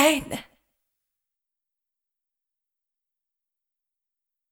Right.